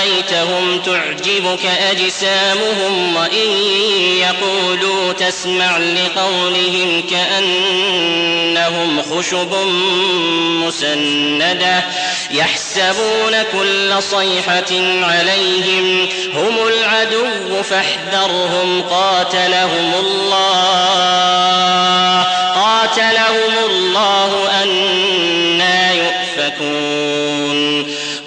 رأيتهم تعجبك أجسامهم وإن يقولوا تسمع لقولهم كأنهم خشب مسندة يحسبون كل صيحة عليهم هم العدو فاحذرهم قاتلهم الله قاتلهم الله أنا يؤفكون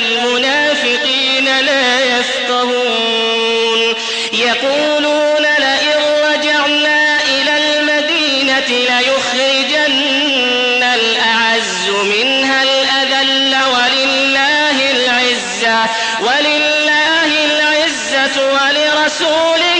المنافقين لا يفقهون. يقولون لئن رجعنا إلى المدينة ليخرجن الأعز منها الأذل ولله العزة ولله العزة ولرسوله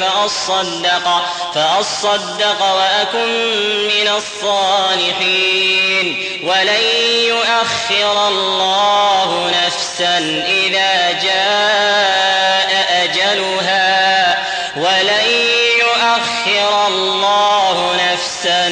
فأصدق فأصدق وأكن من الصالحين. ولن يؤخر الله نفسا إذا جاء أجلها. ولن يؤخر الله نفسا